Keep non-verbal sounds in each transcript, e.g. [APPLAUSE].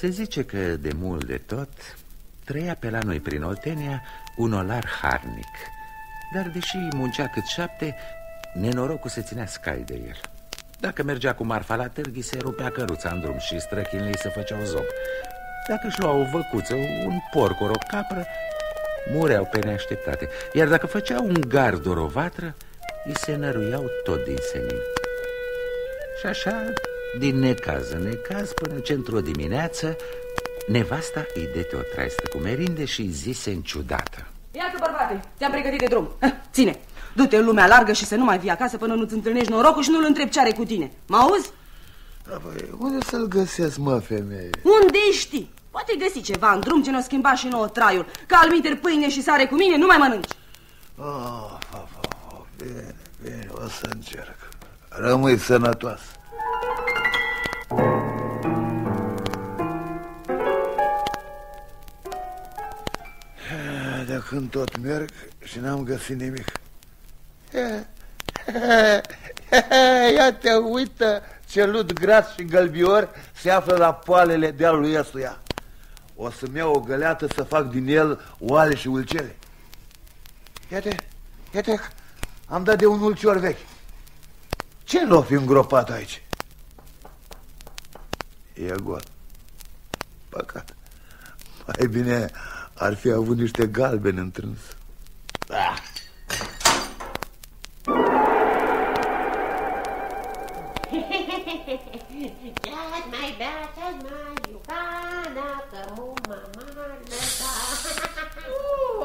Se zice că de mult de tot trăia pe la noi prin Oltenia un olar harnic. Dar deși muncea cât șapte, nenorocul se ținea scai de el. Dacă mergea cu marfa la târghi, se rupea căruța în drum și străchinii se făceau zob. Dacă își lua o văcuță, un porc ori o capră, mureau pe neașteptate. Iar dacă făcea un gard ori o vatră, îi se năruiau tot din senin. Și așa, din necaz în necaz, până ce într-o dimineață Nevasta îi dete o traistă cu merinde și îi zise înciudată Iată, bărbate, ți-am pregătit de drum. Ține, du-te în lumea largă și să nu mai vii acasă până nu-ți întâlnești norocul și nu-l întrebi ce are cu tine. Mă auzi? Apoi, unde să-l găsesc, mă, femeie? Unde știi? Poate găsi ceva în drum ce ne-o schimba și nouă traiul. Că al pâine și sare cu mine nu mai mănânci. Oh, oh, oh, oh, bine, bine, o să încerc. Rămâi sănătoasă când tot merg și n-am găsit nimic. [LAUGHS] Ia te uită ce lut gras și gălbior se află la poalele dealului ăstuia. O să-mi iau o găleată să fac din el oale și ulcele. Iată, iată, am dat de un ulcior vechi. Ce l-o fi îngropat aici? E gol. Păcat. Mai bine ar fi avut niște galbeni întrâns. Ah. mai bea, mai iucana, că muma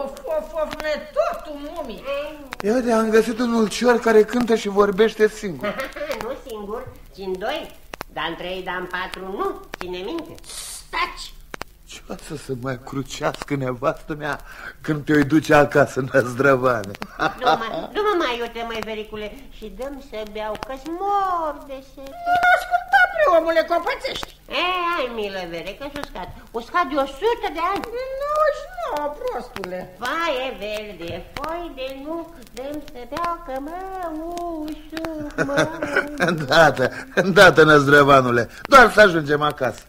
Of, of, of, totul mumii. Ia de am găsit un ulcior care cântă și vorbește singur. [LAUGHS] Nu singur, ci în doi. Dar în trei, dar în patru nu, ține minte. Staci ce o să se mai crucească nevastă mea când te-o duce acasă în zdrăvane? Nu mă, nu mă mai iute, măi, vericule, și dăm să beau, că-ți mor de sete. Asculta, omule, copățești. E, ai milă, vere, că s-o scad. O scad de o sută de ani. Nu, prostule. Faie verde, foi de nu, dăm să beau, că mă usuc, mă [LAUGHS] Îndată, îndată, năzdrăvanule, doar să ajungem acasă.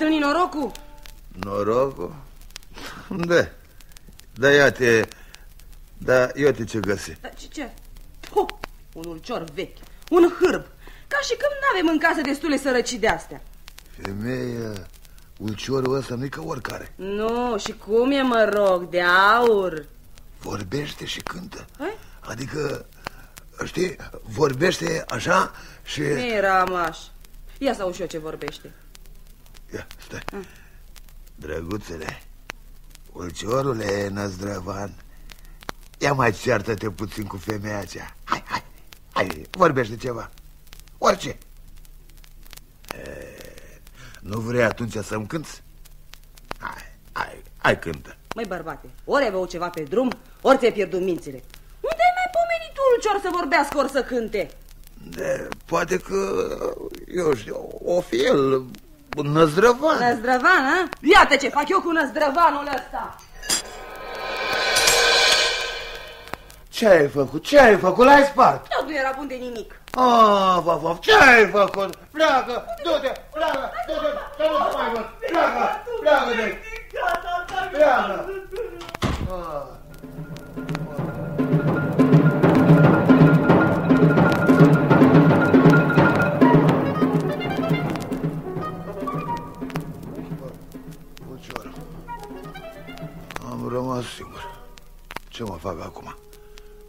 Întâlnit norocul? Norocul? Da. Da, iată, da, iată ce găsi. Da, ce, ce? Oh, un ulcior vechi, un hârb. Ca și când n-avem în casă destule sărăcii de astea. Femeie, ulciorul ăsta nu-i ca oricare. Nu, și cum e, mă rog, de aur? Vorbește și cântă. Hai? Adică, știi, vorbește așa și... Miramaș. Ia să și eu ce vorbește. Ia, stai. Mm. Drăguțele, ulciorule Năzdrăvan, ia mai ceartă-te puțin cu femeia aceea. Hai, hai, hai, vorbește ceva. Orice. E, nu vrei atunci să-mi cânți? Hai, hai, hai cântă. Măi, bărbate, ori ai ceva pe drum, ori ți-ai pierdut mințile. Unde ai mai pomenit ulcior să vorbească, ori să cânte? De, poate că, eu știu, o fi el Năzdrăvan. Năzdrăvan, a? Iată ce fac eu cu năzdrăvanul ăsta. Ce ai făcut? Ce ai făcut? L-ai spart? Eu nu era bun de nimic. Ah, va, va, ce ai făcut? Pleacă, du-te, pleacă, du-te, să nu te mai văd. Pleacă, pleacă de Pleacă. Ah. Rămas singur. Ce mă fac acum?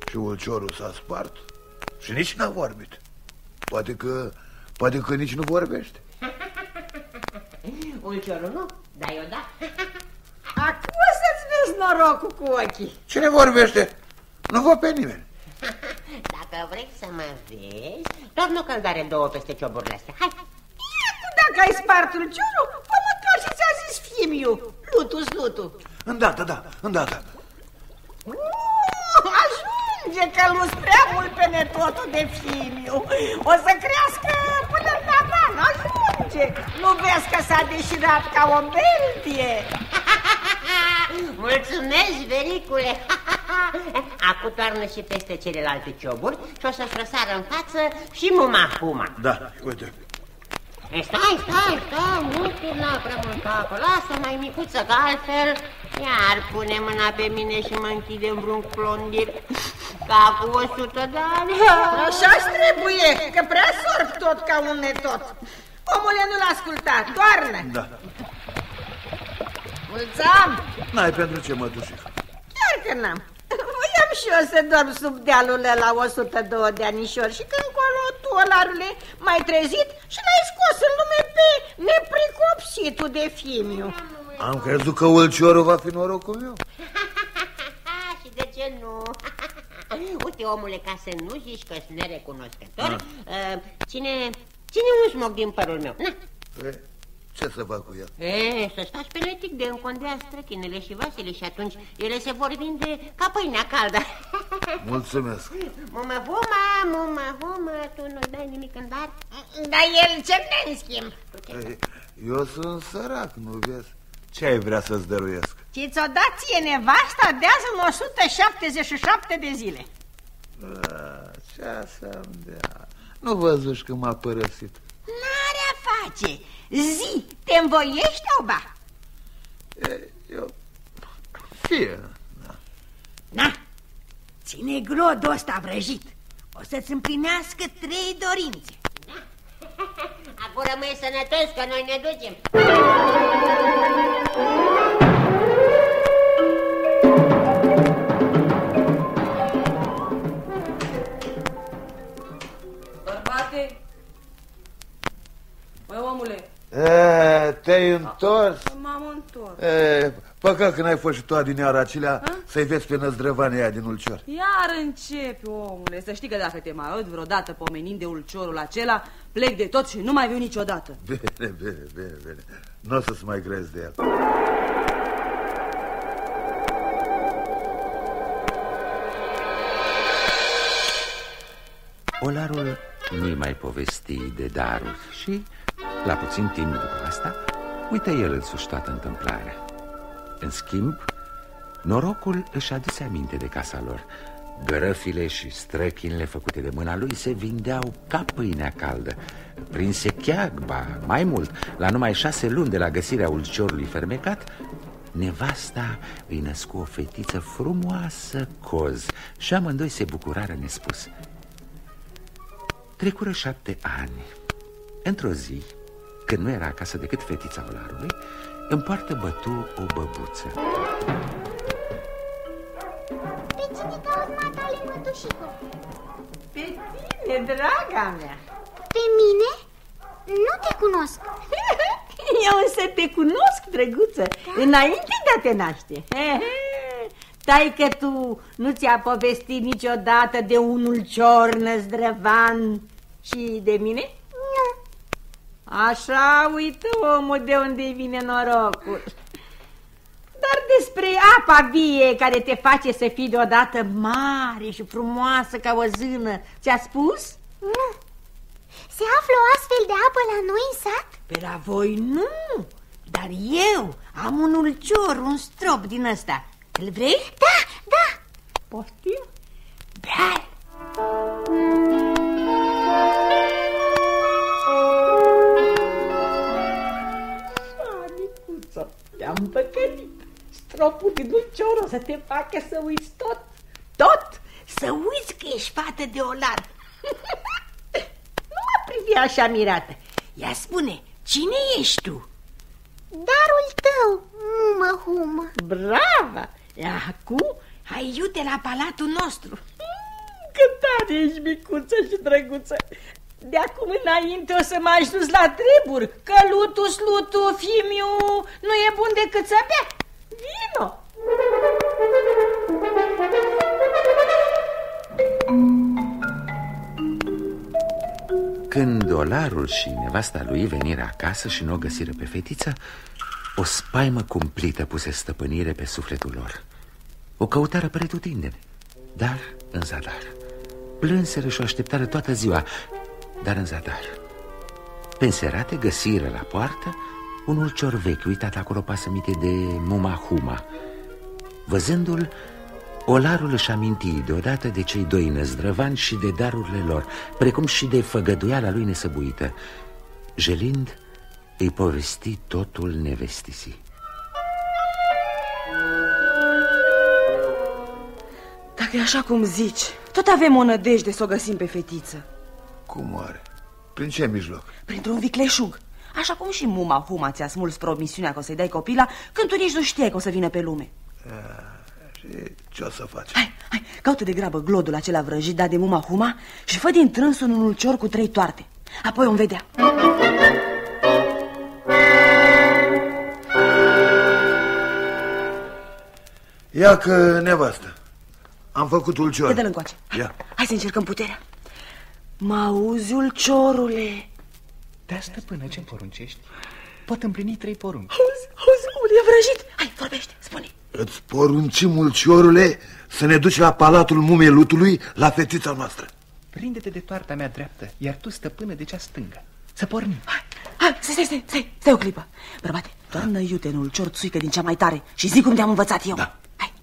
Și ulciorul s-a spart și nici n-a vorbit. Poate că, poate că nici nu vorbește. [LAUGHS] ulciorul nu, dar eu da. [LAUGHS] Acum să-ți vezi norocul cu ochii. Cine vorbește? Nu văd pe nimeni. [LAUGHS] Dacă vrei să mă vezi, doar nu căldare două peste cioburile astea. Hai! Iată, dacă ai spart ulciorul, fă măcar și ți-a zis fimiu, lutu lutu. Îndată, da, îndată. Uh, ajunge că lu prea mult pe netotul de fimiu. O să crească până în tavan, ajunge. Nu vezi că s-a deșirat ca o beldie? Mulțumesc, vericule! Acum toarnă și peste celelalte cioburi și o să-și răsară în față și muma puma. Da, uite. E, Stai, stai, stai, nu turna prea mult apă, lasă mai micuță, că altfel iar pune mâna pe mine și mă închide în vreun clondir ca cu o sută de ani. Așa-ți trebuie, că prea sorb tot ca un netot. Omule, nu-l asculta, toarnă. Da. Mulțam, N-ai pentru ce, mătușică. chiar că n-am. Voiam și eu să dorm sub dealul la 102 de anișori și când colo tu, olarule, m-ai trezit și l-ai scos în lume pe nepricopsitul de fimiu. Am crezut că ulciorul va fi norocul meu. [LAUGHS] și de ce nu? [LAUGHS] Uite, omule, ca să nu zici că sunt nerecunoscător, uh, ține, ține un smoc din părul meu. Na. E, ce să fac cu el? E, să-ți faci penetic de încondea străchinele și vasele și atunci ele se vor vinde ca pâinea caldă. [LAUGHS] Mulțumesc. Mumă, huma, mumă, huma, tu nu dai nimic în dar? Dar el ce ne în schimb? Ei, Eu sunt sărac, nu vezi? Ce ai vrea să-ți dăruiesc? Și ți-o dat ție nevasta de azi în 177 de zile. A, ce să-mi dea? Nu văzuși că m-a părăsit. N-are a face. Zi, te învoiești, oba? E, Eu... Fie. Na, ține grodul ăsta vrăjit. O să-ți împlinească trei dorințe. [LAUGHS] Acum rămâi sănătos că noi ne ducem. Bărbate! Băi, omule, E, te-ai întors? m-am întors. E, păcat că n-ai fost și tu adineaura acelea să-i vezi pe năzdrăvanii aia din Ulcior. Iar începe, omule. Să știi că dacă te mai aud vreodată pomenind de ulciorul acela, plec de tot și nu mai viu niciodată. [LAUGHS] Bine, bine, bine, bine. Nu o să-ți mai grezi de el. Olarul nu-i mai povesti de daruri și, la puțin timp după asta, uită el însuși toată întâmplarea. În schimb, norocul își aduse aminte de casa lor. Gărăfile și străchinile făcute de mâna lui se vindeau ca pâinea caldă. Prin secheagba, mai mult, la numai șase luni de la găsirea ulciorului fermecat, nevasta îi născu o fetiță frumoasă coz și amândoi se bucurară nespus. Trecură șapte ani. Într-o zi, când nu era acasă decât fetița olarului, în poartă bătu o băbuță. Pe cine cauți, matale, mătușico? Pe tine, draga mea. Pe mine? Nu te cunosc. [LAUGHS] Eu însă te cunosc, drăguță, înainte de a te naște. He, he. Tai că tu nu ți-a povestit niciodată de unul cior năzdrăvan și de mine? Nu. Așa uită omul de unde vine norocul. Dar despre apa vie care te face să fii deodată mare și frumoasă ca o zână, ți-a spus? Nu. Se află o astfel de apă la noi în sat? Pe la voi nu, dar eu am un ulcior, un strop din ăsta. Îl vrei? Da, da. Poftim? Bea! Amicuță, te-am păcălit. Stropul din ulcior o să te facă să uiți tot, tot, să uiți că ești fată de olar. [LAUGHS] nu mă privi așa mirată. Ia spune, cine ești tu? Darul tău, mumă humă. Brava! Acum hai iute la palatul nostru. Mm, Cât tare ești micuță și drăguță. De acum înainte o să mă ajungi la treburi, că lutu, slutu, fimiu nu e bun decât să bea. Vino! Când dolarul și nevasta lui veniră acasă și nu o găsiră pe fetiță, o spaimă cumplită puse stăpânire pe sufletul lor. O căutară pretutindene, dar în zadar. Plânseră și o așteptară toată ziua, dar în zadar. Pe înserate găsiră la poartă un ulcior vechi uitat acolo pasămite de muma huma. Văzându-l, Olarul își aminti deodată de cei doi năzdrăvani și de darurile lor, precum și de făgăduiala lui nesăbuită. Jelind îi povesti totul nevestisii. Dacă e așa cum zici, tot avem o nădejde să o găsim pe fetiță. Cum oare? Prin ce mijloc? Printr-un vicleșug. Așa cum și muma Huma ți-a smuls promisiunea că o să-i dai copila când tu nici nu știai că o să vină pe lume. Și ce o să faci? Hai, hai, caută de grabă glodul acela vrăjit dat de muma Huma și fă din trânsul un ulcior cu trei toarte. Apoi o vedea. Ia că nevastă. Am făcut ulcior. Te dă încoace. Ia. Hai să încercăm puterea. Mă auzi, ulciorule? Da, stăpână, ce-mi poruncești? Pot împlini trei porunci. Auzi, auzi, cum e vrăjit? Hai, vorbește, spune. Îți poruncim, ulciorule, să ne duci la palatul mumelutului, la fetița noastră. Prinde-te de toarta mea dreaptă, iar tu, stăpână, de cea stângă. Să pornim. Hai, hai, stai, stai, stai, stai, stai o clipă. Bărbate, toarnă iute în ulcior țuică din cea mai tare și zic cum te-am învățat eu. Da. Hai.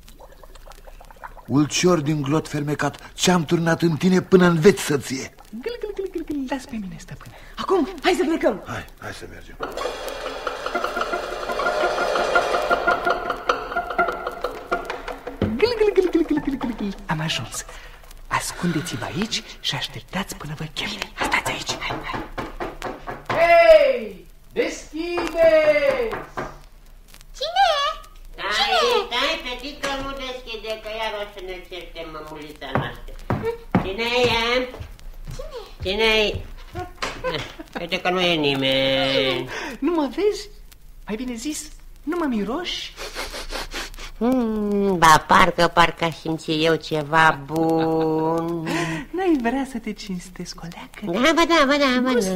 Ulcior din glot fermecat, ce-am turnat în tine până înveți să ție. Gâl, gâl, gâl, gâl, gâl, las pe mine, stăpână. Acum, hai să plecăm. Hai, hai să mergem. Gâl, gâl, gâl, gâl, gâl, gâl, gâl, gâl. Am ajuns. Ascundeți-vă aici și așteptați până vă chem. Bine, stați aici. Hai, hai. Hei! Deschideți! Cine e? Stai, stai, fetică, nu deschide, că iar o să ne certe mămulița noastră. Cine e? Cine? Cine e? Uite că nu e nimeni. Nu mă vezi? Mai bine zis, nu mă miroși? Hmm, ba, parcă, parcă aș simți eu ceva bun. N-ai vrea să te cinstesc o leacă? Da, ba da, ba da, ba da.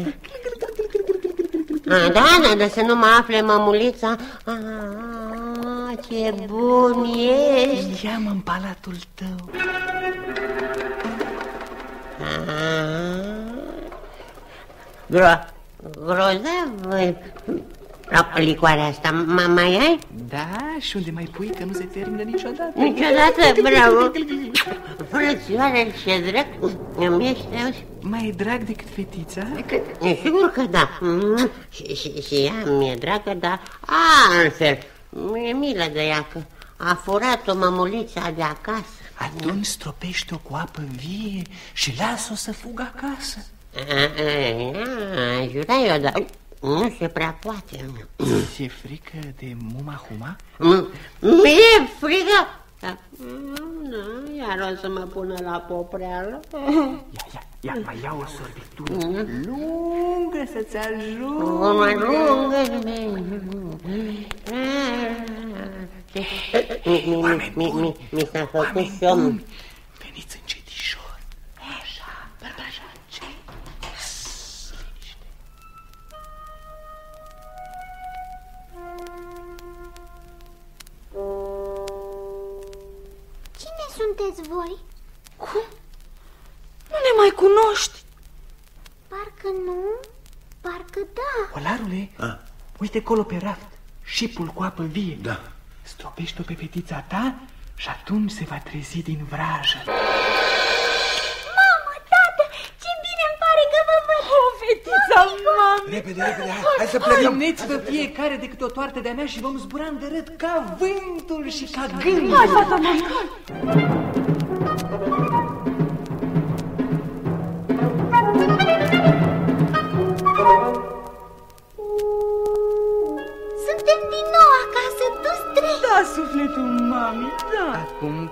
A, da, da, dar să nu mă afle mămulița. A, ce bun e. Ia-mă în palatul tău. Gro grozav licoarea asta. Ma mai ai? Da, și unde mai pui că nu se termină niciodată? Niciodată, bravo. Frățioare, ce drag îmi ești, auzi? Mai e drag decât fetița? E Sigur că da. Mm, Și, și, și ea mi-e dragă, dar altfel. Mi-e milă de ea că a furat-o mămulița de acasă. Atunci stropește-o cu apă vie și lasă-o să fugă acasă. A, a, a, Jura eu, dar nu se prea poate. Ți-e frică de muma huma? M- Mi-e frică. Da. Mm, Nu, iar o să mă pună la popreală. Ia, ia, ia, mai ia o sorbitură lungă să-ți ajungă. O mai lungă. Mi, mi, mi, mi, mi, mi s-a făcut Oameni somn. Sunteți voi? Cum? Nu ne mai cunoști? Parcă nu, parcă da. Olarule, A. uite acolo pe raft, șipul cu apă vie. Da. Stropește-o pe fetița ta și atunci se va trezi din vrajă. Mamă, tată, ce bine îmi pare că vă văd. O, fetița, mami! Repede, repede, hai, hai să plecăm. Țineți-vă fiecare de câte o toartă de-a mea și vom zbura în dărât ca vântul și ca gândul. Hai, fata mea!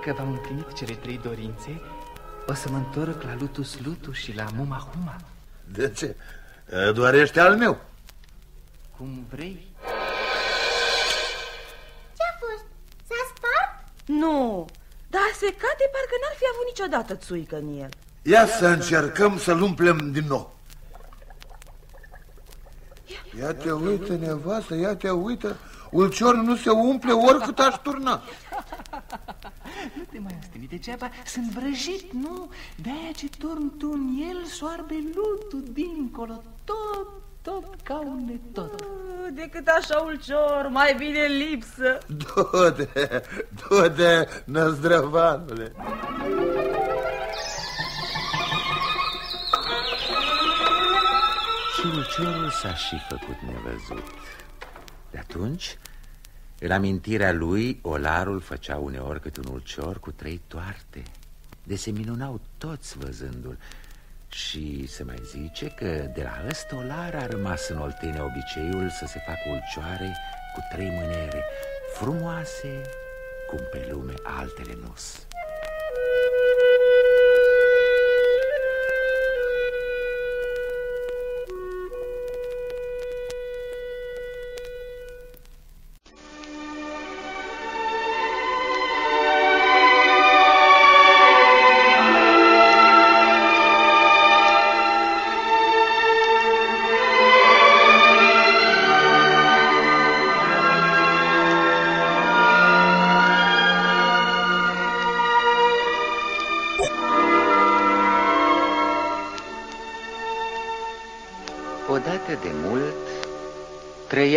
Că v-am împlinit cele trei dorințe, o să mă întorc la Lutus Lutus și la Muma Huma. De ce? Doar ești al meu. Cum vrei. Ce-a fost? S-a spart? Nu, dar secate parcă n-ar fi avut niciodată țuică în el. Ia să încercăm să-l umplem din nou. Ia te uită, nevastă, ia te uită. Ulciorul nu se umple oricât aș turna. Nu te mai osteni degeaba, sunt vrăjit, nu? De-aia ce torn tu în el soarbe lutul dincolo, tot tot ca un netot. Decât așa ulcior, mai bine în lipsă. Du-te, du-te, năzdrăvanule. Și ulciorul s-a și făcut nevăzut. De atunci, în amintirea lui, olarul făcea uneori cât un ulcior cu trei toarte. De se minunau toți văzându-l. Și se mai zice că de la ăsta olar a rămas în Oltenia obiceiul să se facă ulcioare cu trei mânere, frumoase cum pe lume altele nu-s. Odată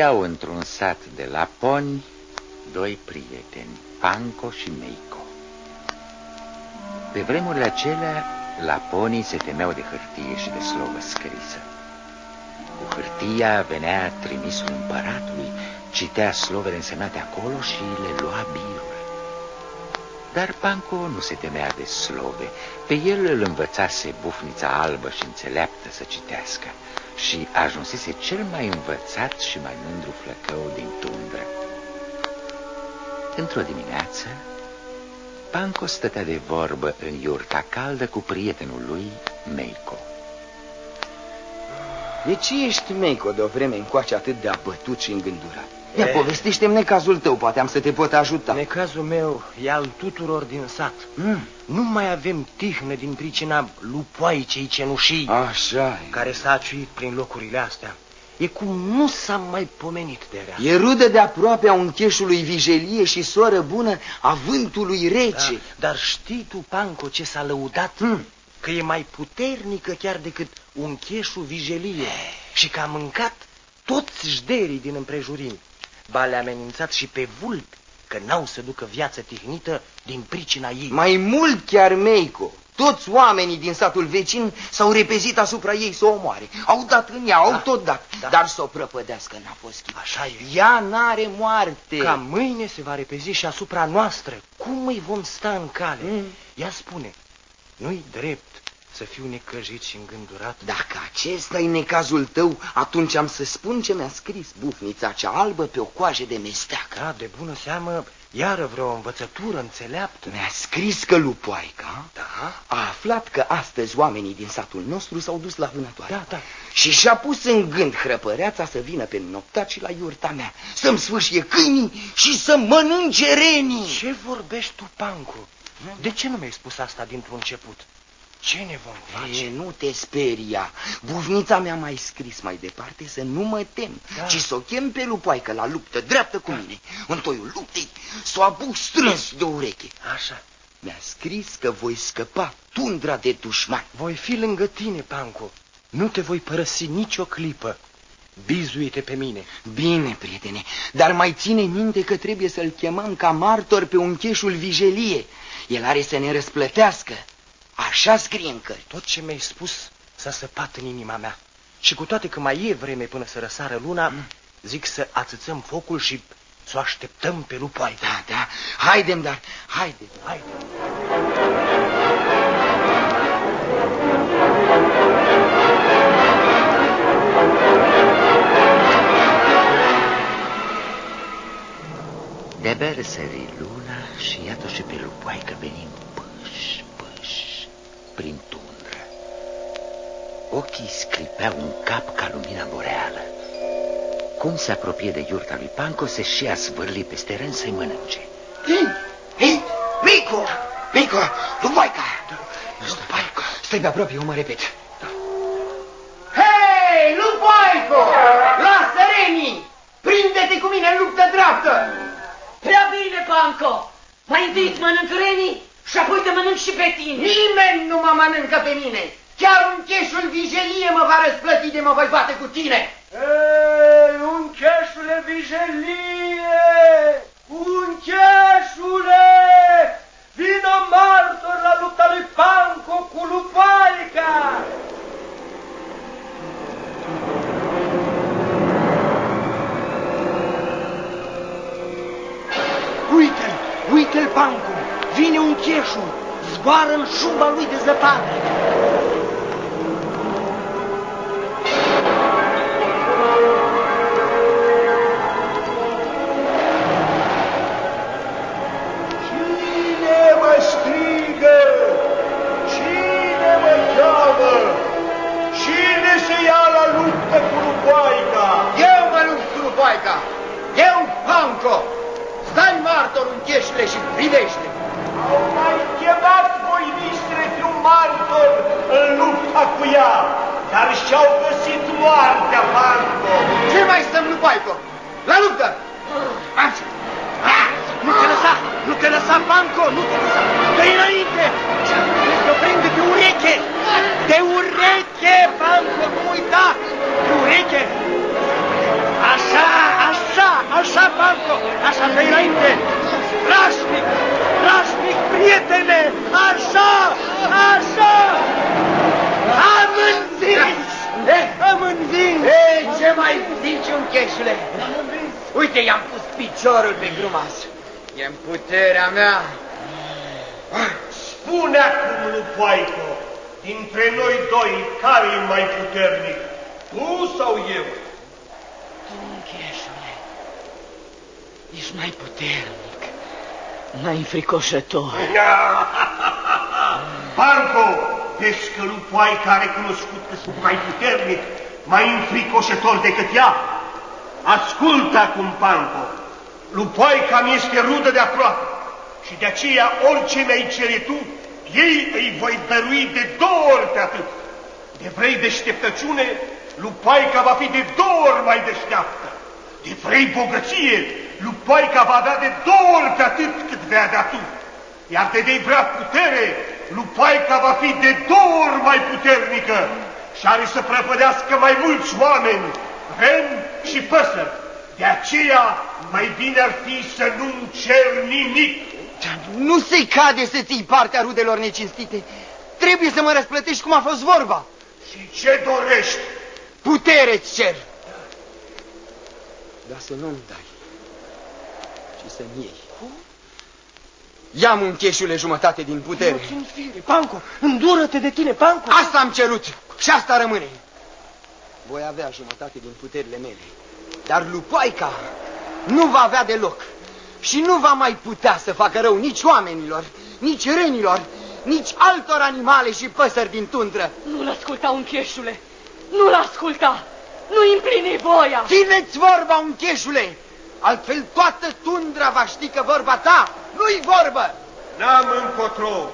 trăiau într-un sat de laponi doi prieteni, Panco și Meico. Pe vremurile acelea, laponii se temeau de hârtie și de slovă scrisă. Cu hârtia venea trimisul împăratului, citea slovele însemnate acolo și le lua birul. Dar Panco nu se temea de slove. Pe el îl învățase bufnița albă și înțeleaptă să citească și ajunsese cel mai învățat și mai mândru flăcău din tundră. Într-o dimineață, Panco stătea de vorbă în iurta caldă cu prietenul lui, Meiko. De ce ești, Meiko, de o vreme încoace atât de abătut și îngândurat? Ia, povestește-mi necazul tău, poate am să te pot ajuta. Necazul meu e al tuturor din sat. Mm. Nu mai avem tihnă din pricina lupoaicei cenușii. Așa e. Care s-a aciuit prin locurile astea. E cum nu s-a mai pomenit de rea. E rudă de aproape a uncheșului Vijelie și soră bună a vântului rece. Da, dar știi tu, Panco, ce s-a lăudat? Mm. Că e mai puternică chiar decât uncheșul Vijelie și că a mâncat toți jderii din împrejurim. Ba le-a amenințat și pe vulpi că n-au să ducă viață tihnită din pricina ei. Mai mult chiar, Meico. Toți oamenii din satul vecin s-au repezit asupra ei să o omoare. Au dat în ea, au Da, tot dat. da. Dar să o prăpădească n-a fost chip. Așa e. Ea n-are moarte. Ca mâine se va repezi și asupra noastră. Cum îi vom sta în cale? Mm. Ea spune, nu-i drept să fiu necăjit și îngândurat. Dacă acesta e necazul tău, atunci am să spun ce mi-a scris bufnița cea albă pe o coajă de mesteacă. Da, de bună seamă, iară vreo învățătură înțeleaptă. Mi-a scris că lupoaica Da? a aflat că astăzi oamenii din satul nostru s-au dus la vânătoare. Da, da. Și și-a pus în gând hrăpăreața să vină pe noptat și la iurta mea, să-mi sfârșie câinii și să mănânce renii. Ce vorbești tu, Pancu? De ce nu mi-ai spus asta dintr-un început? Ce ne vom face? E, nu te speria. Bufnița mea mai scris mai departe să nu mă tem, Da. ci să o chem pe lupoaică la luptă dreaptă cu mine. În toiul luptei să o apuc strâns de ureche. Așa. Mi-a scris că voi scăpa tundra de dușmani. Voi fi lângă tine, Pancu. Nu te voi părăsi nicio clipă. Bizuite pe mine. Bine, prietene, dar mai ține minte că trebuie să-l chemăm ca martor pe uncheșul Vijelie. El are să ne răsplătească. Așa scrie în cărți. Tot ce mi-ai spus s-a săpat în inima mea. Și cu toate că mai e vreme până să răsară luna, zic să ațățăm focul și să o așteptăm pe lupoaică. Da, da, haidem, dar, haide. Haide. De-abia răsări luna și iată și pe lupoaică venim pâș, pâș, prin tundră. Ochii sclipeau în cap ca lumina boreală. Cum se apropie de iurta lui Panco, se și a zvârli peste rând să-i mănânce. Hei, hei, Mico, Mico, lupoaica. Lupoaica. Stai pe aproape, eu mă repet. Hei, lupoaico, lasă renii, prinde-te cu mine în luptă dreaptă. Prea bine, Panco! Mai întâi îți mănânc renii și apoi te mănânc și pe tine. Nimeni nu mă mănâncă pe mine. Chiar un cheșul vijelie mă va răsplăti de mă voi bate cu tine. Ei, un cheșule vijelie! Un cheșule! Vino martor la lupta lui Panco cu Lupaica! Uite-l, uite-l, Panco! Vine un cheșu, zboară în șuba lui de zăpadă. Piciorul pe grumas. E în puterea mea. Spune acum, Lupaico, dintre noi doi, care e mai puternic? Tu sau eu? Tu, cheșule, ești mai puternic, mai înfricoșător. Panco, vezi că Lupaica a recunoscut că sunt mai puternic, mai înfricoșător decât ea? Ascultă acum, Panco. Lupaica mi este rudă de aproape și de aceea orice mi-ai cere tu, ei îi voi dărui de două ori pe atât. De vrei deșteptăciune, Lupaica va fi de două ori mai deșteaptă. De vrei bogăție, Lupaica va avea de două ori pe atât cât vei avea tu. Iar de vei vrea putere, Lupaica va fi de două ori mai puternică și are să prăpădească mai mulți oameni, reni și păsări. De aceea, mai bine ar fi să nu-mi cer nimic. Nu se cade să ții partea rudelor necinstite. Trebuie să mă răsplătești cum a fost vorba. Și ce dorești? Putere-ți cer. Dar să nu-mi dai, ci să-mi iei. Ia-mi un cheșule jumătate din putere. Nu țin fire, Panco, îndură-te de tine, Panco. Asta am cerut și asta rămâne. Voi avea jumătate din puterile mele, dar Lupaica nu va avea deloc și nu va mai putea să facă rău nici oamenilor, nici renilor, nici altor animale și păsări din tundră. Nu-l asculta, uncheșule! Nu-l asculta! Nu împlini voia! Țineți vorba, uncheșule! Altfel toată tundra va ști că vorba ta nu-i vorbă! N-am încotro,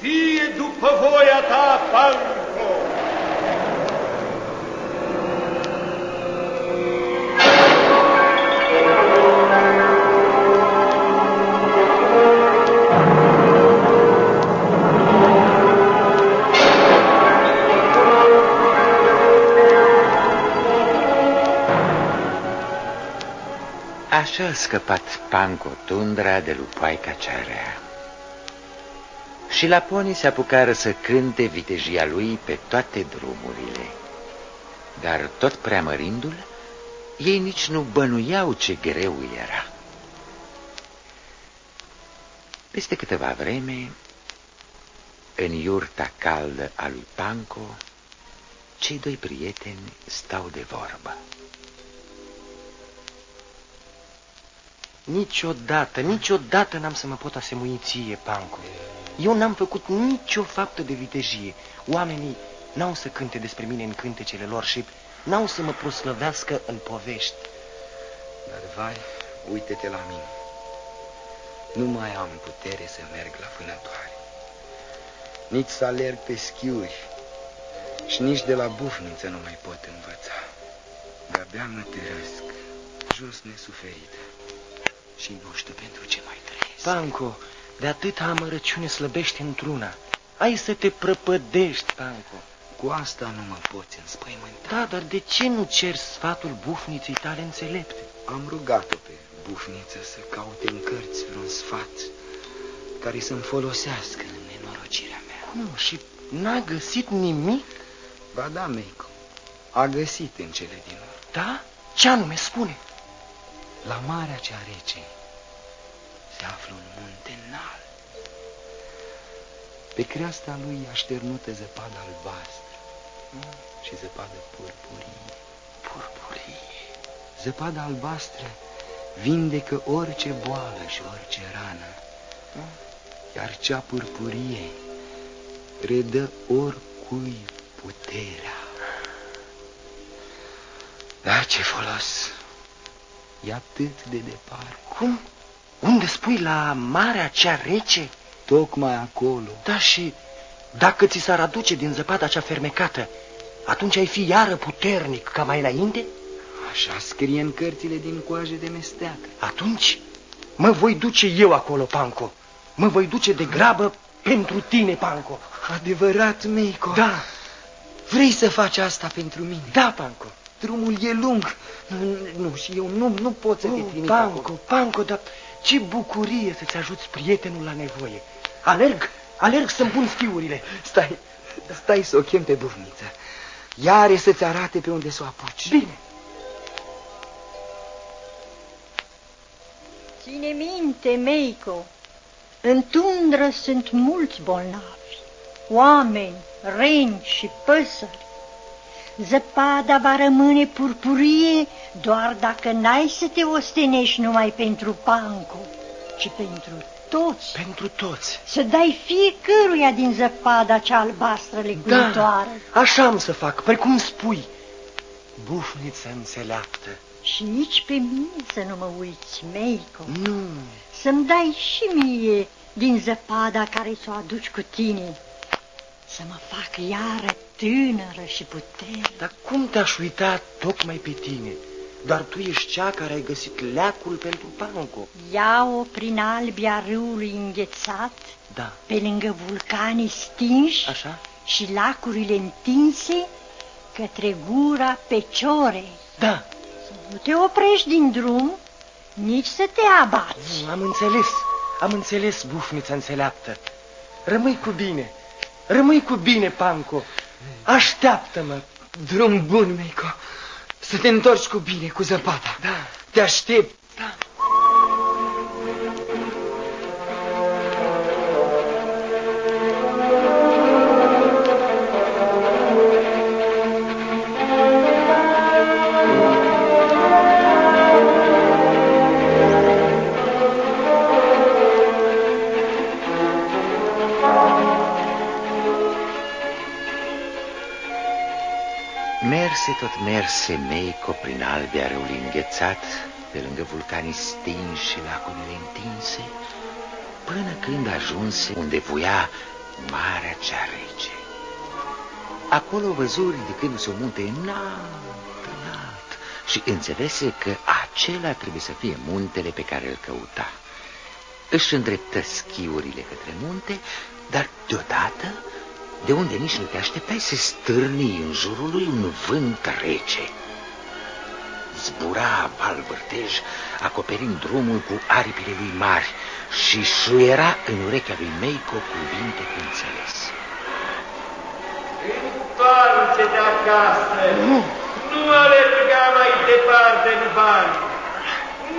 fie după voia ta, Panco! Așa a scăpat Panco tundra de lupaica cea rea. Și laponii se apucară să cânte vitejia lui pe toate drumurile. Dar tot preamărindu-l, ei nici nu bănuiau ce greu era. Peste câteva vreme, în iurta caldă a lui Panco, cei doi prieteni stau de vorbă. Niciodată, niciodată n-am să mă pot asemui ție, Panco. Eu n-am făcut nicio faptă de vitejie. Oamenii n-au să cânte despre mine în cântecele lor și n-au să mă proslăvească în povești. Dar, vai, uite-te la mine. Nu mai am putere să merg la vânătoare. Nici să alerg pe schiuri și nici de la bufniță nu mai pot învăța. De-abia mă târăsc, jos nesuferită și nu știu pentru ce mai trăiesc. Panco, de atâta amărăciune slăbește într-una. Ai să te prăpădești, Panco. Cu asta nu mă poți înspăimânta. Da, dar de ce nu ceri sfatul bufniței tale înțelepte? Am rugat-o pe bufniță să caute în cărți vreun sfat care să-mi folosească în nenorocirea mea. Cum? Și n-a găsit nimic? Ba da, Meico, a găsit în cele din urmă. Da? Ce anume, spune? La marea cea rece se află un munte înalt. Pe creasta lui așternută zăpadă albastră și zăpadă purpurie. Purpurie. Zăpada albastră vindecă orice boală și orice rană, iar cea purpurie redă oricui puterea. Dar ce folos? E atât de departe. Cum? Unde spui la marea cea rece? Tocmai acolo. Da, și dacă ți s-ar aduce din zăpada cea fermecată, atunci ai fi iară puternic ca mai înainte? Așa scrie în cărțile din coaje de mesteacă. Atunci mă voi duce eu acolo, Panco. Mă voi duce de grabă pentru tine, Panco. Adevărat, Meico? Da. Vrei să faci asta pentru mine? Da, Panco. Drumul e lung. Nu, nu și eu nu, nu pot să oh, te trimit Panco, acolo. Panco, dar ce bucurie să-ți ajuți prietenul la nevoie. Alerg, alerg să-mi pun schiurile. Stai, stai să o chem pe bufniță. Iar e să-ți arate pe unde să o apuci. Bine. Ține minte, Meico, în tundră sunt mulți bolnavi, oameni, reni și păsări. Zăpada va rămâne purpurie doar dacă n-ai să te ostenești numai pentru Panco, ci pentru toți. Pentru toți. Să dai fiecăruia din zăpada cea albastră lecuitoare. Da, așa am să fac, precum spui. Bufniță înțeleaptă. Și nici pe mine să nu mă uiți, Meico. Nu. Să-mi dai și mie din zăpada care ți-o aduci cu tine. Să mă fac iară tânără și puternică. Dar cum te-aș uita tocmai pe tine? Doar tu ești cea care ai găsit leacul pentru Panco. Ia-o prin albia râului înghețat, Da. pe lângă vulcanii stinși Așa? și lacurile întinse către gura Peciorei. Da. Să nu te oprești din drum, nici să te abați. Am înțeles, am înțeles, bufniță înțeleaptă. Rămâi cu bine, rămâi cu bine, Panco. Așteaptă-mă. Drum bun, Meico. Să te întorci cu bine, cu zăpada. Da. Te aștept. Da. Tot merse Meico prin albia râului înghețat, pe lângă vulcanii stinși și lacurile întinse, până când ajunse unde voia Marea cea rece. Acolo văzu ridicându-se un munte înalt, înalt și înțelese că acela trebuie să fie muntele pe care îl căuta. Își îndreptă schiurile către munte, dar deodată de unde nici nu te așteptai să stârni în jurul lui un vânt rece. Zbura val vârtej, acoperind drumul cu aripile lui mari și șuiera în urechea lui Meico cuvinte cu înțeles. Întoarce-te acasă! Nu! Nu alerga mai departe în bani!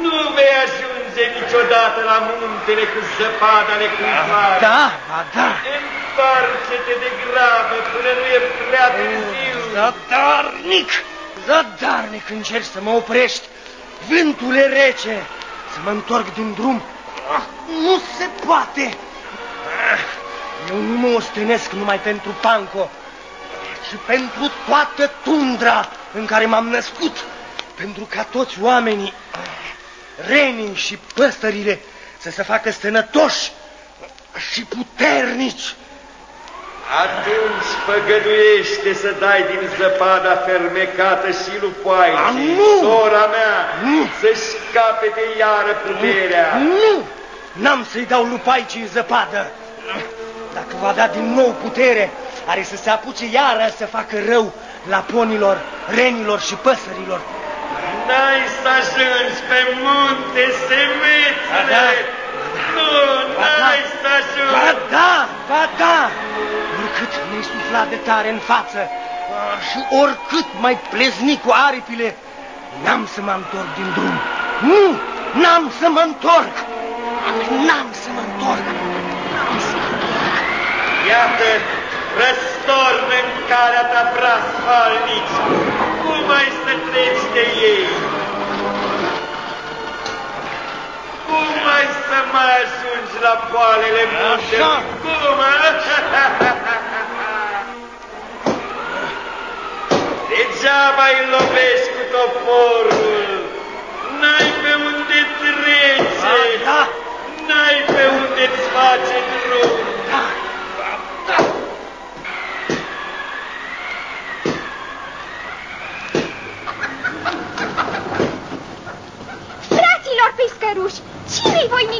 Nu vei ajunge niciodată la muntele cu zăpada lecuitoare! Da, ba da. Întoarce-te de grabă până nu e prea târziu! Zadarnic, zadarnic încerci să mă oprești. Vântul e rece. Să mă întorc din drum. Ah, Nu se poate. Ah, Eu nu mă ostenesc numai pentru Panco, ci pentru toată tundra în care m-am născut. Pentru ca toți oamenii, renii și păsările să se facă sănătoși și puternici. Atunci făgăduiește să dai din zăpada fermecată și lupoaicii, A, nu! sora mea, Nu! să-și capete iară puterea. Nu! N-am să-i dau lupaicii în zăpadă. Dacă va da din nou putere, are să se apuce iară să facă rău la ponilor, renilor și păsărilor. N-ai să ajungi pe munte, semețule! Nu, n-ai să ajungi! Ba da, ba da! Oricât ne-ai suflat de tare în față și oricât mai plezni cu aripile, n-am să mă întorc din drum. Nu, n-am să mă întorc! N-am să mă întorc! N-am să mă întorc! Iată, răstorn în calea ta brasfalnici! Cum ai să treci de ei? Cum ai să mai ajungi la poalele muntelui? Cum, [LAUGHS] Degeaba îi lovești cu toporul. N-ai pe unde trece. Da, N-ai pe unde-ți face drum. Da, da. Fraților pescăruși,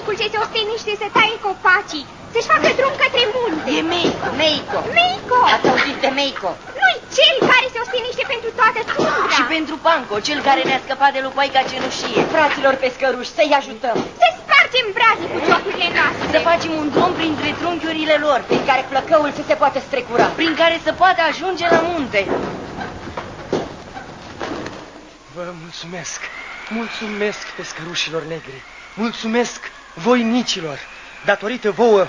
cine-i voinicul ce se ostenește să taie copacii, să-și facă drum către munte? E Meico, Meico. Meico! Ați auzit de Meico? Nu-i cel care se ostenește pentru toată tundra. Și pentru Panco, cel care ne-a scăpat de lupoica cenușie. Fraților pescăruși, să-i ajutăm. Să spargem brazii cu ciocurile noastre. Să facem un drum printre trunchiurile lor, prin care plăcăul să se poate strecura, prin care să poată ajunge la munte. Vă mulțumesc, mulțumesc pescărușilor negri, mulțumesc voinicilor. Datorită vouă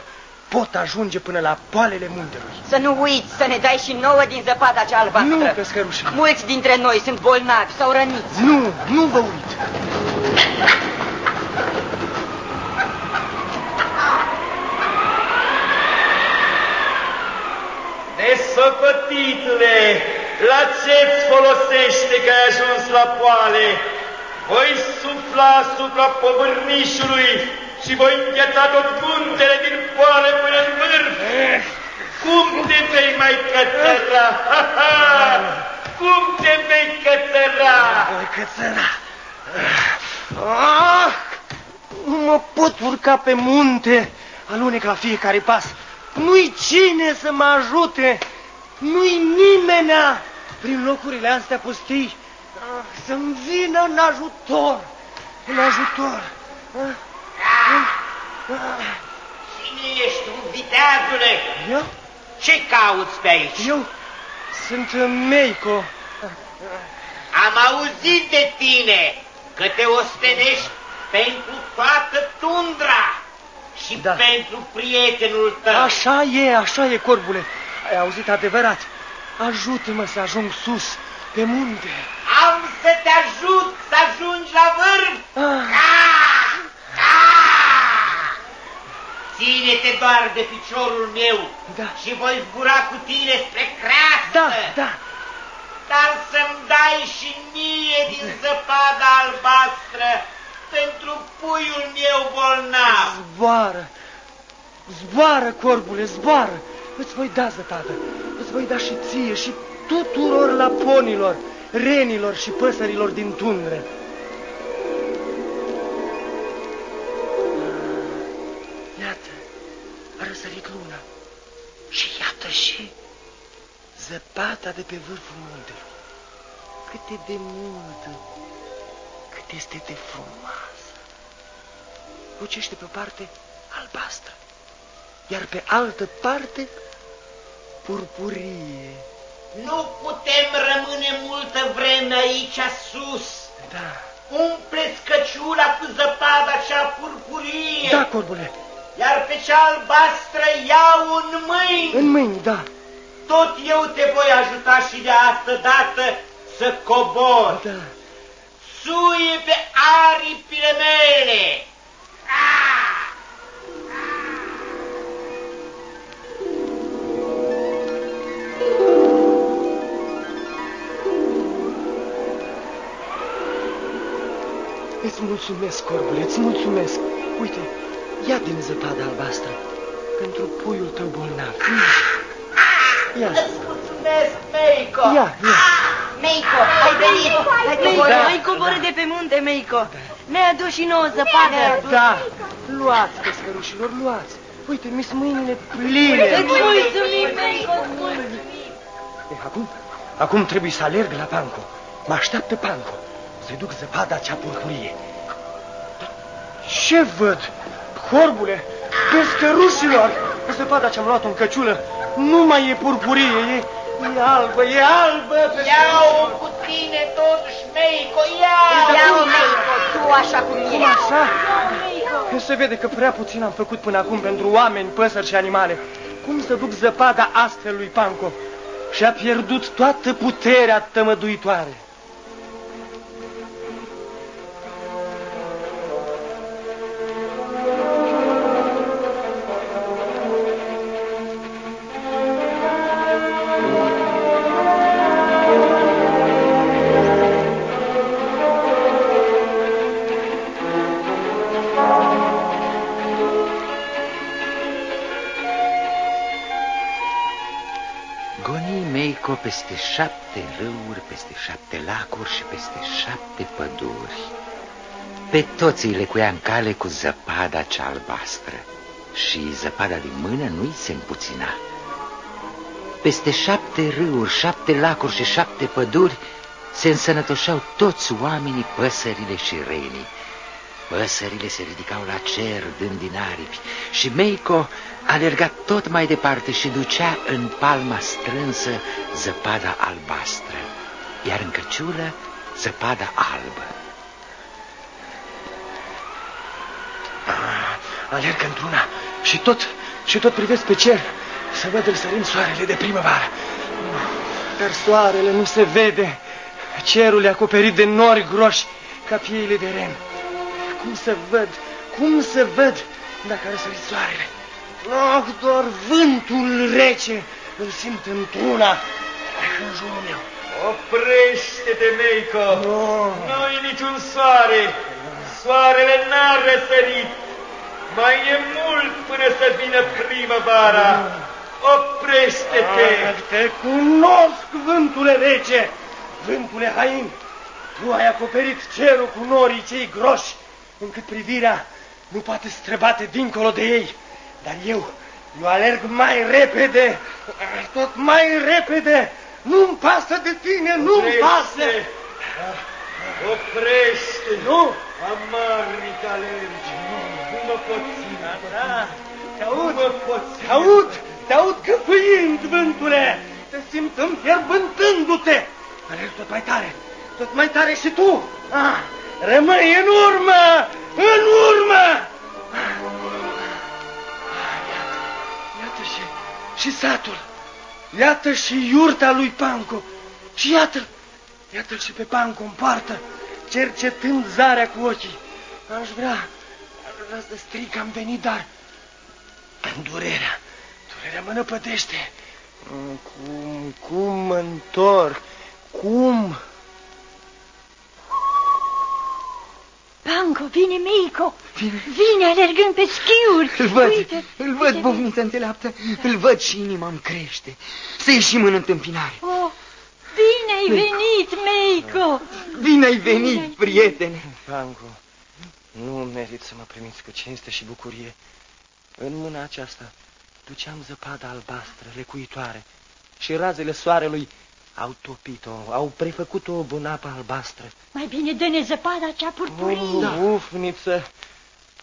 pot ajunge până la poalele muntelui. Să nu uiți să ne dai și nouă din zăpada cea albastră. Nu, pescărușilor. Mulți dintre noi sunt bolnavi sau răniți. Nu, nu vă uit. Nesăpătitule, la ce-ți folosește că ai ajuns la poale? Voi sufla asupra povârnișului și voi îngheța tot muntele din poale până în vârf. Cum te vei mai cățăra? Ha, ha! Cum te vei cățăra? Voi cățăra. Ah, nu mă pot urca pe munte, alunec la fiecare pas. Nu-i cine să mă ajute, nu-i nimenea prin locurile astea pustii ah, să-mi vină în ajutor, în ajutor. Ah, Cine ești, un viteazule? Eu? Ce cauți pe aici? Eu sunt Meico. Am auzit de tine că te ostenești pentru toată tundra și Da. pentru prietenul tău. Așa e, așa e, corbule. Ai auzit adevărat. Ajută-mă să ajung sus, pe munte. Am să te ajut să ajungi la vârf. Ah. Ține-te doar de piciorul meu Da. și voi zbura cu tine spre creastă. Da, da. Dar să-mi dai și mie din zăpada albastră pentru puiul meu bolnav. Zboară, zboară, corbule, zboară. Îți voi da zăpadă, îți voi da și ție și tuturor laponilor, renilor și păsărilor din tundră. Răsărit luna și iată și zăpada de pe vârful muntelui. Cât e de multă, cât este de frumoasă. Lucește pe o parte albastră, iar pe altă parte purpurie. Nu putem rămâne multă vreme aici sus. Da. Umple scăciula cu zăpada cea purpurie. Da, corbule, Iar pe cea albastră iau în mâini. în mâini, da. Tot eu te voi ajuta și de asta dată să cobor. Da. Suie pe aripile mele. Îți mulțumesc, corbule, îți mulțumesc. Uite, ia din zăpada albastră pentru puiul tău bolnav. Ia, Îți mulțumesc, Meico. ia, ia. Meico, ai venit! Hai Meico. coboră, Da. hai coboră de pe munte, Meico! Ne-ai adus și nouă zăpadă! Da, luați, pescărușilor, luați. Uite, mi mâinile pline. Îți mulțumim, Meico, îți mulțumim. E, acum, acum trebuie să alerg la Panco. Mă așteaptă Panco. Să-i duc zăpada cea purpurie. Ce văd? Corbule, pescărușilor! Zăpada ce-am luat-o în căciulă nu mai e purpurie, e, e albă, e albă! Ia-o cu tine totuși, Meico, ia-o! Ia-o, Meico, tu așa cum e. Cum așa? Se vede că prea puțin am făcut până acum pentru oameni, păsări și animale. Cum să duc zăpada astfel lui Panco? Și-a pierdut toată puterea tămăduitoare. Peste șapte râuri, peste șapte lacuri și peste șapte păduri. Pe toți îi lecuia în cale cu zăpada cea albastră și zăpada din mână nu-i se împuțina. Peste șapte râuri, șapte lacuri și șapte păduri se însănătoșeau toți oamenii, păsările și renii. Păsările se ridicau la cer dând din aripi și Meico alerga tot mai departe și ducea în palma strânsă zăpada albastră, iar în căciulă zăpada albă. Alerg într-una și tot, și tot privesc pe cer să văd răsărind soarele de primăvară. Dar soarele nu se vede. Cerul e acoperit de nori groși ca pieile de ren. Cum să văd, cum să văd dacă a răsărit soarele? Oh, doar vântul rece îl simt într-una în jurul meu. Oprește-te, Meico! Nu-i niciun soare! Soarele n-a răsărit! Mai e mult până să vină primăvara! Oprește-te! Ah, te cunosc, vântule rece! Vântule hain! Tu ai acoperit cerul cu norii cei groși, încât privirea nu poate străbate dincolo de ei. Dar eu, eu alerg mai repede, tot mai repede. Nu-mi pasă de tine, nu-mi pasă! Oprește! Nu! Amarnic alergi! Nu mă pot ține! Da, te aud, Nu mă pot ține! te aud, te aud căpâind, vântule! Te simt înfierbântându-te! Alerg tot mai tare, tot mai tare și tu! Ah, rămâi în urmă! În urmă! Iată și, și satul. Iată și iurta lui Panco. Și iată, iată-l și pe Panco în poartă, cercetând zarea cu ochii. Aș vrea, aș vrea să strig, am venit, dar durerea, durerea mă năpădește. Cum, cum mă întorc? Cum? Panco, vine Meico. Vine alergând pe schiuri. Îl văd, Uite, îl văd, uite, bufniță înțeleaptă, îl văd și inima îmi crește. Să ieșim în întâmpinare. Oh, bine ai venit, Meico. Bine ai venit, prietene. Panco, nu merit să mă primiți cu cinste și bucurie. În mâna aceasta duceam zăpada albastră, lecuitoare, și razele soarelui au topit-o, au prefăcut-o o bunapă albastră. Mai bine dă-ne zăpada cea purpurie. Oh, Ufniță,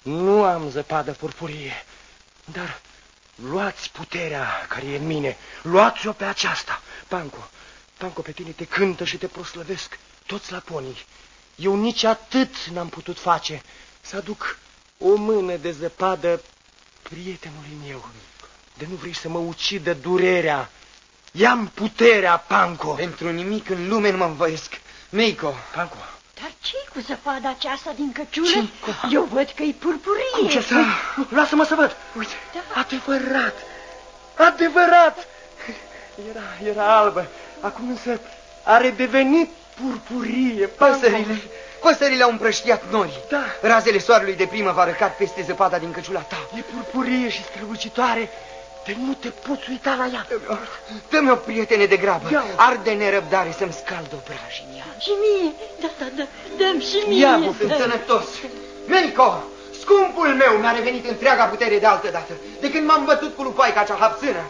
nu am zăpadă purpurie, dar luați puterea care e în mine, luați-o pe aceasta. Panco, Panco, pe tine te cântă și te proslăvesc, toți la ponii. Eu nici atât n-am putut face să aduc o mână de zăpadă prietenului meu. De nu vrei să mă ucidă durerea. Ia-mi puterea, Panco. Pentru nimic în lume nu mă învoiesc. Meico. Panco. Dar ce cu zăpada aceasta din căciulă? Eu văd că e purpurie. Cum ce să... Lasă-mă să văd. Uite, adevărat. Adevărat. Era, era albă. Acum însă are devenit purpurie. Panco. Păsările, păsările au împrăștiat nori. Da. Razele soarelui de primăvară cad peste zăpada din căciula ta. E purpurie și strălucitoare. De nu te poți uita la ea. Dă-mi o prietene de grabă. Ia-o. Arde nerăbdare să-mi scald obrajii în ea. Și mie, da, da, da, dăm și mie. Ia, bufân dăm. sănătos. Meico, scumpul meu mi-a revenit întreaga putere de altă dată, de când m-am bătut cu lupaica cea hapsână.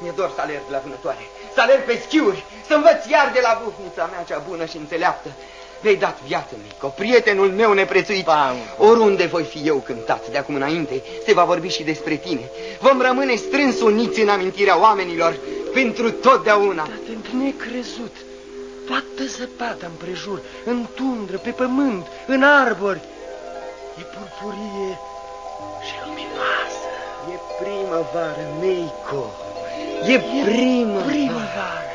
Mi-e dor să alerg la vânătoare, să alerg pe schiuri, să învăț iar de la bufnița mea cea bună și înțeleaptă. Mi-ai dat viață, Mico, prietenul meu neprețuit. Bam. Oriunde voi fi eu cântat de acum înainte, se va vorbi și despre tine. Vom rămâne strâns uniți în amintirea oamenilor pentru totdeauna. Tată, necrezut, toată zăpada împrejur, în tundră, pe pământ, în arbori. E purpurie și luminoasă. E primăvară, Mico. E, e primăvară. primăvară.